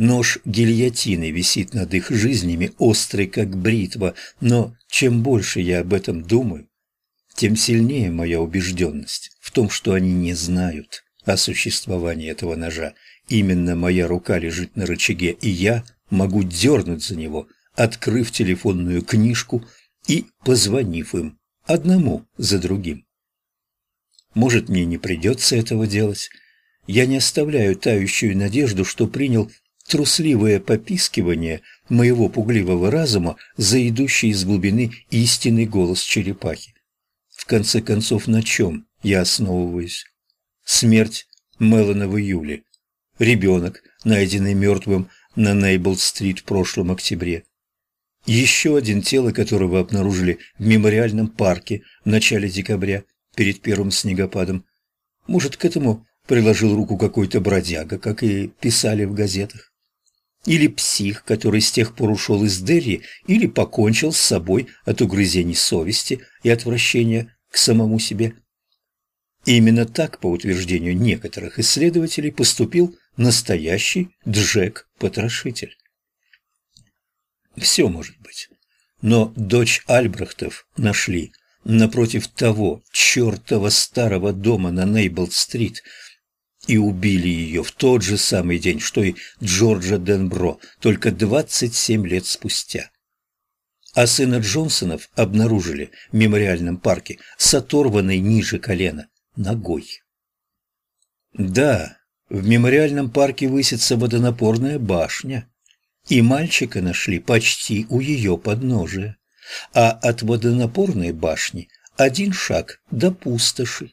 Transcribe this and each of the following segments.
Нож гильотины висит над их жизнями, острый как бритва, но чем больше я об этом думаю, тем сильнее моя убежденность в том, что они не знают о существовании этого ножа. Именно моя рука лежит на рычаге, и я могу дернуть за него, открыв телефонную книжку и позвонив им, одному за другим. Может, мне не придется этого делать. Я не оставляю тающую надежду, что принял трусливое попискивание моего пугливого разума за идущий из глубины истинный голос черепахи. В конце концов, на чем я основываюсь? Смерть Мелана в июле. Ребенок, найденный мертвым на Нейбл-стрит в прошлом октябре. Еще один тело, которого обнаружили в мемориальном парке в начале декабря, перед первым снегопадом. Может, к этому приложил руку какой-то бродяга, как и писали в газетах. Или псих, который с тех пор ушел из Дерри, или покончил с собой от угрызений совести и отвращения к самому себе. Именно так, по утверждению некоторых исследователей, поступил настоящий Джек-потрошитель. Все может быть. Но дочь Альбрехтов нашли напротив того чертова старого дома на Нейбл-стрит и убили ее в тот же самый день, что и Джорджа Денбро, только 27 лет спустя. А сына Джонсонов обнаружили в мемориальном парке с оторванной ниже колена ногой. Да, в мемориальном парке высится водонапорная башня, и мальчика нашли почти у ее подножия а от водонапорной башни один шаг до пустоши.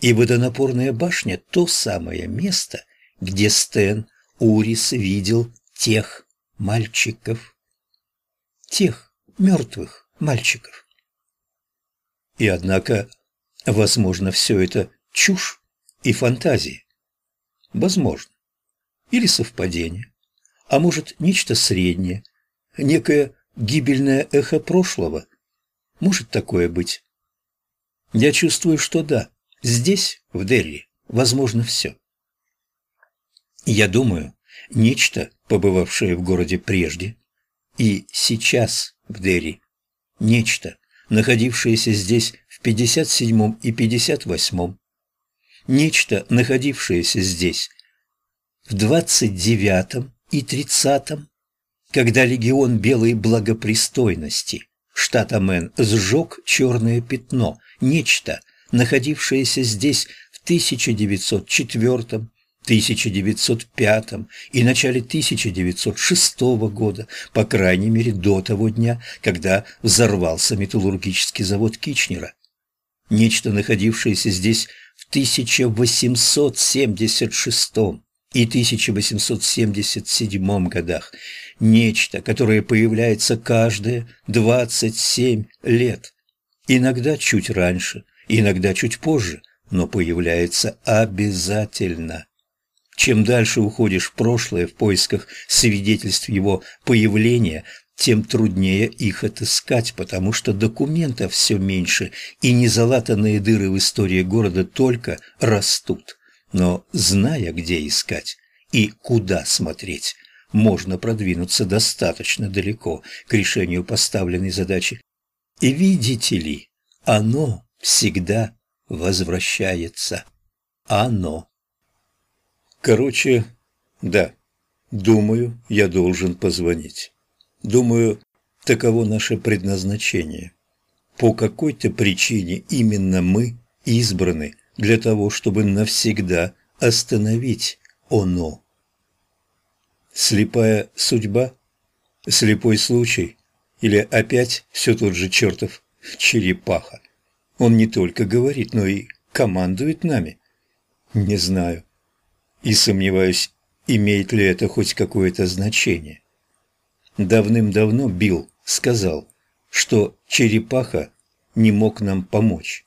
И водонапорная башня – то самое место, где Стэн Урис видел тех мальчиков. Тех мертвых мальчиков. И однако, возможно, все это чушь и фантазия. Возможно. Или совпадение. А может, нечто среднее, некое гибельное эхо прошлого? Может такое быть? Я чувствую, что да. Здесь, в Дерри, возможно все. Я думаю, нечто, побывавшее в городе прежде, и сейчас в Дерри, нечто, находившееся здесь в 57 и 58 нечто, находившееся здесь в 29 и 30 когда легион белой благопристойности штата Мэн сжег черное пятно, нечто, находившееся здесь в 1904 1905 и начале 1906 года, по крайней мере до того дня, когда взорвался металлургический завод Кичнера. Нечто, находившееся здесь в 1876 и 1877 годах, нечто, которое появляется каждые 27 лет, иногда чуть раньше, иногда чуть позже, но появляется обязательно. Чем дальше уходишь в прошлое в поисках свидетельств его появления, тем труднее их отыскать, потому что документов все меньше, и незалатанные дыры в истории города только растут. Но зная, где искать и куда смотреть, можно продвинуться достаточно далеко к решению поставленной задачи. И видите ли, оно всегда возвращается. Оно. Короче, да, думаю, я должен позвонить. Думаю, таково наше предназначение. По какой-то причине именно мы избраны для того, чтобы навсегда остановить оно. Слепая судьба? Слепой случай? Или опять все тот же чертов черепаха? Он не только говорит, но и командует нами? Не знаю. И сомневаюсь, имеет ли это хоть какое-то значение. Давным-давно Билл сказал, что черепаха не мог нам помочь.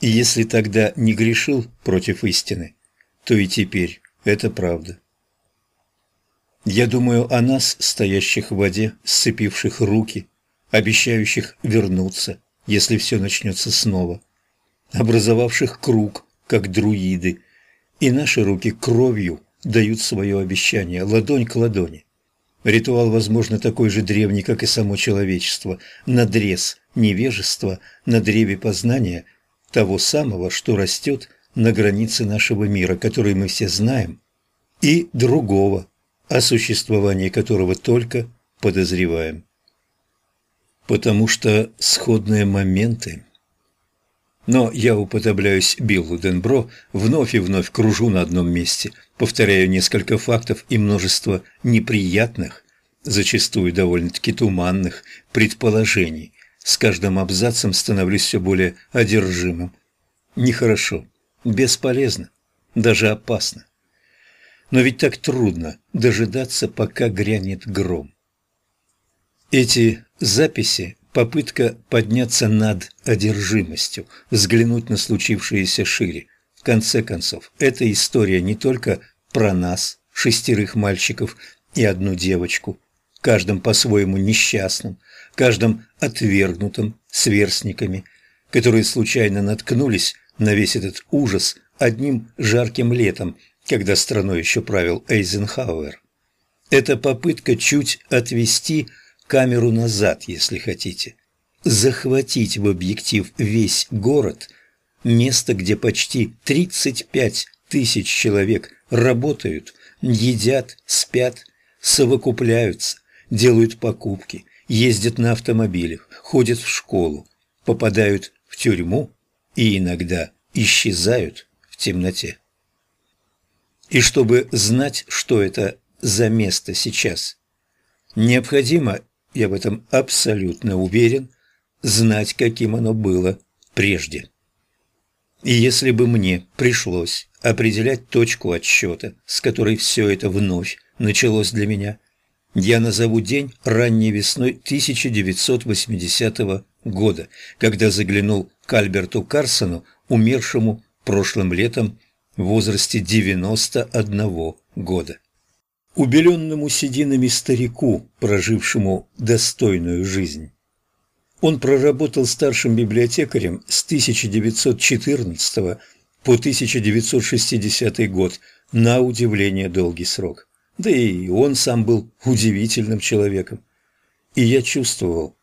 И если тогда не грешил против истины, то и теперь это правда. Я думаю о нас, стоящих в воде, сцепивших руки, обещающих вернуться, если все начнется снова, образовавших круг, как друиды, и наши руки кровью дают свое обещание, ладонь к ладони. Ритуал, возможно, такой же древний, как и само человечество, надрез невежества на древе познания того самого, что растет на границе нашего мира, который мы все знаем, и другого, о существовании которого только подозреваем. Потому что сходные моменты но я уподобляюсь Биллу Денбро, вновь и вновь кружу на одном месте, повторяю несколько фактов и множество неприятных, зачастую довольно-таки туманных, предположений. С каждым абзацем становлюсь все более одержимым. Нехорошо, бесполезно, даже опасно. Но ведь так трудно дожидаться, пока грянет гром. Эти записи попытка подняться над одержимостью, взглянуть на случившееся шире. В конце концов, эта история не только про нас, шестерых мальчиков и одну девочку, каждым по-своему несчастным, каждым отвергнутым сверстниками, которые случайно наткнулись на весь этот ужас одним жарким летом, когда страной еще правил Эйзенхауэр. Это попытка чуть отвести камеру назад, если хотите. Захватить в объектив весь город, место, где почти 35 тысяч человек работают, едят, спят, совокупляются, делают покупки, ездят на автомобилях, ходят в школу, попадают в тюрьму и иногда исчезают в темноте. И чтобы знать, что это за место сейчас, необходимо я в этом абсолютно уверен, знать, каким оно было прежде. И если бы мне пришлось определять точку отсчета, с которой все это вновь началось для меня, я назову день ранней весной 1980 года, когда заглянул к Альберту Карсону, умершему прошлым летом в возрасте 91 года убеленному сединами старику, прожившему достойную жизнь. Он проработал старшим библиотекарем с 1914 по 1960 год, на удивление долгий срок. Да и он сам был удивительным человеком. И я чувствовал,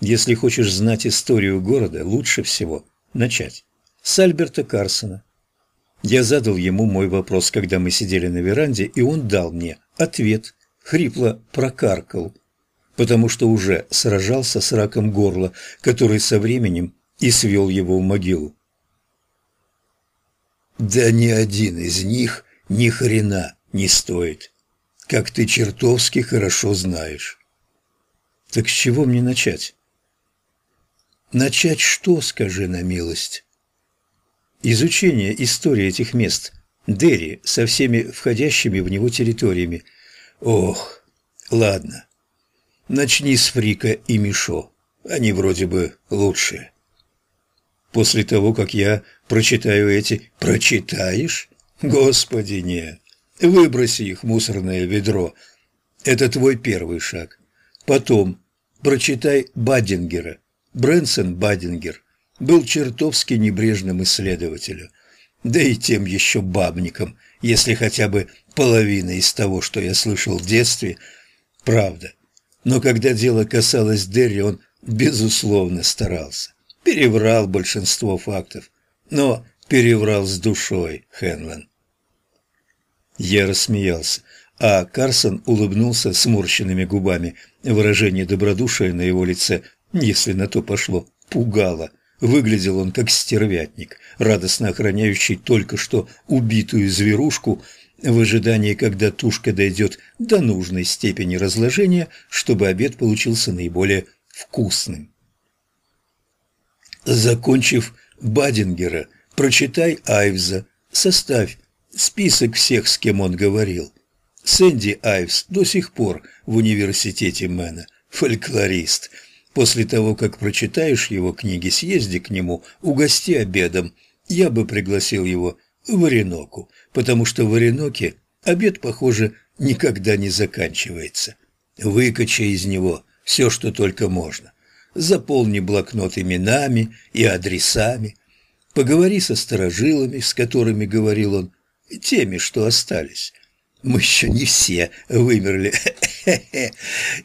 если хочешь знать историю города, лучше всего начать с Альберта Карсона. Я задал ему мой вопрос, когда мы сидели на веранде, и он дал мне Ответ хрипло прокаркал, потому что уже сражался с раком горла, который со временем и свел его в могилу. «Да ни один из них ни хрена не стоит, как ты чертовски хорошо знаешь». «Так с чего мне начать?» «Начать что, скажи на милость?» «Изучение истории этих мест – Дерри со всеми входящими в него территориями. Ох, ладно. Начни с Фрика и Мишо. Они вроде бы лучшие. После того, как я прочитаю эти... Прочитаешь? Господи, нет. Выброси их в мусорное ведро. Это твой первый шаг. Потом прочитай Бадингера. Брэнсон Бадингер был чертовски небрежным исследователем да и тем еще бабником, если хотя бы половина из того, что я слышал в детстве, правда. Но когда дело касалось Дерри, он, безусловно, старался. Переврал большинство фактов, но переврал с душой, Хенлен. Я рассмеялся, а Карсон улыбнулся сморщенными губами. Выражение добродушия на его лице, если на то пошло, пугало – Выглядел он как стервятник, радостно охраняющий только что убитую зверушку в ожидании, когда тушка дойдет до нужной степени разложения, чтобы обед получился наиболее вкусным. Закончив Бадингера, прочитай Айвза, составь список всех, с кем он говорил. Сэнди Айвс до сих пор в университете Мэна, фольклорист – После того, как прочитаешь его книги, съезди к нему, угости обедом. Я бы пригласил его в Ореноку, потому что в Ореноке обед, похоже, никогда не заканчивается. Выкачай из него все, что только можно. Заполни блокнот именами и адресами. Поговори со старожилами, с которыми говорил он, теми, что остались. мы еще не все вымерли.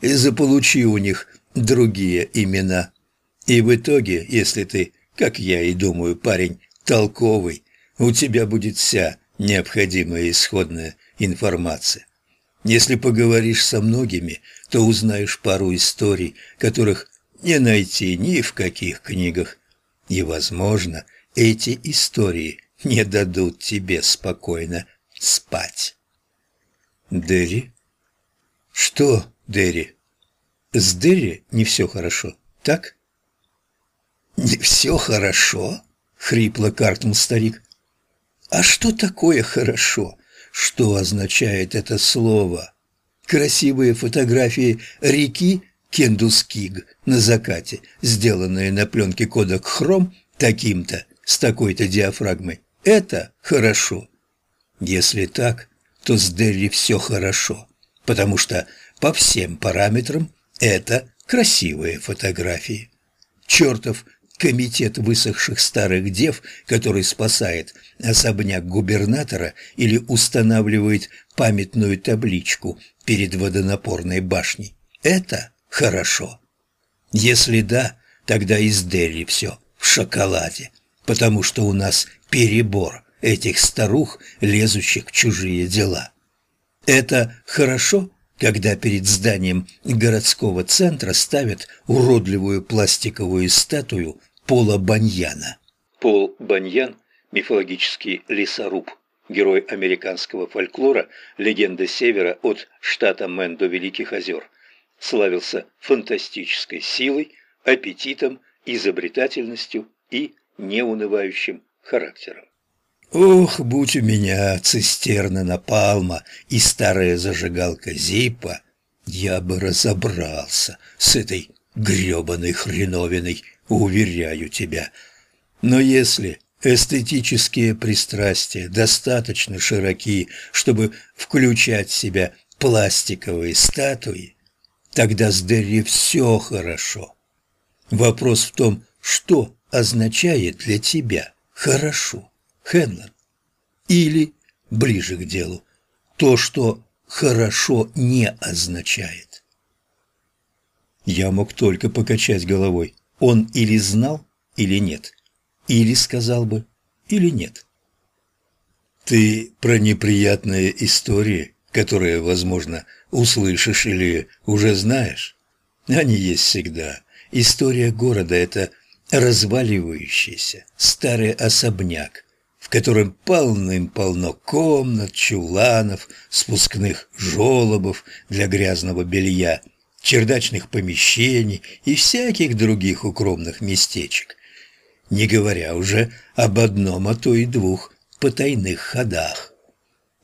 Заполучи у них другие имена. И в итоге, если ты, как я и думаю, парень толковый, у тебя будет вся необходимая исходная информация. Если поговоришь со многими, то узнаешь пару историй, которых не найти ни в каких книгах. И, возможно, эти истории не дадут тебе спокойно спать. Дерри? Что, Дерри? С Дерри не все хорошо, так? Не все хорошо? Хрипло каркнул старик. А что такое хорошо? Что означает это слово? Красивые фотографии реки Кендускиг на закате, сделанные на пленке кодек хром таким-то, с такой-то диафрагмой. Это хорошо. Если так, то с Дерри все хорошо, потому что по всем параметрам это красивые фотографии. Чертов комитет высохших старых дев, который спасает особняк губернатора или устанавливает памятную табличку перед водонапорной башней. Это хорошо. Если да, тогда из Дерри все в шоколаде, потому что у нас перебор этих старух, лезущих в чужие дела. Это хорошо, когда перед зданием городского центра ставят уродливую пластиковую статую Пола Баньяна. Пол Баньян – мифологический лесоруб, герой американского фольклора, легенда Севера от штата Мэн до Великих озер. Славился фантастической силой, аппетитом, изобретательностью и неунывающим характером. Ох, будь у меня цистерна напалма и старая зажигалка Зипа, я бы разобрался с этой грёбаной хреновиной уверяю тебя. Но если эстетические пристрастия достаточно широки, чтобы включать в себя пластиковые статуи, тогда с Дерри все хорошо. Вопрос в том, что означает для тебя «хорошо», Хенлон, или, ближе к делу, то, что «хорошо» не означает. Я мог только покачать головой. Он или знал, или нет. Или сказал бы, или нет. Ты про неприятные истории, которые, возможно, услышишь или уже знаешь? Они есть всегда. История города – это разваливающийся старый особняк, в котором полным-полно комнат, чуланов, спускных жолобов для грязного белья – чердачных помещений и всяких других укромных местечек, не говоря уже об одном, а то и двух потайных ходах.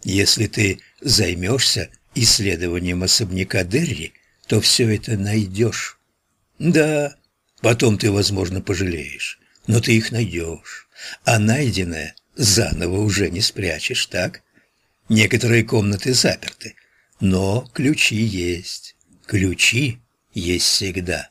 Если ты займешься исследованием особняка Дерри, то все это найдешь. Да, потом ты, возможно, пожалеешь, но ты их найдешь, а найденное заново уже не спрячешь, так? Некоторые комнаты заперты, но ключи есть. Ключи есть всегда.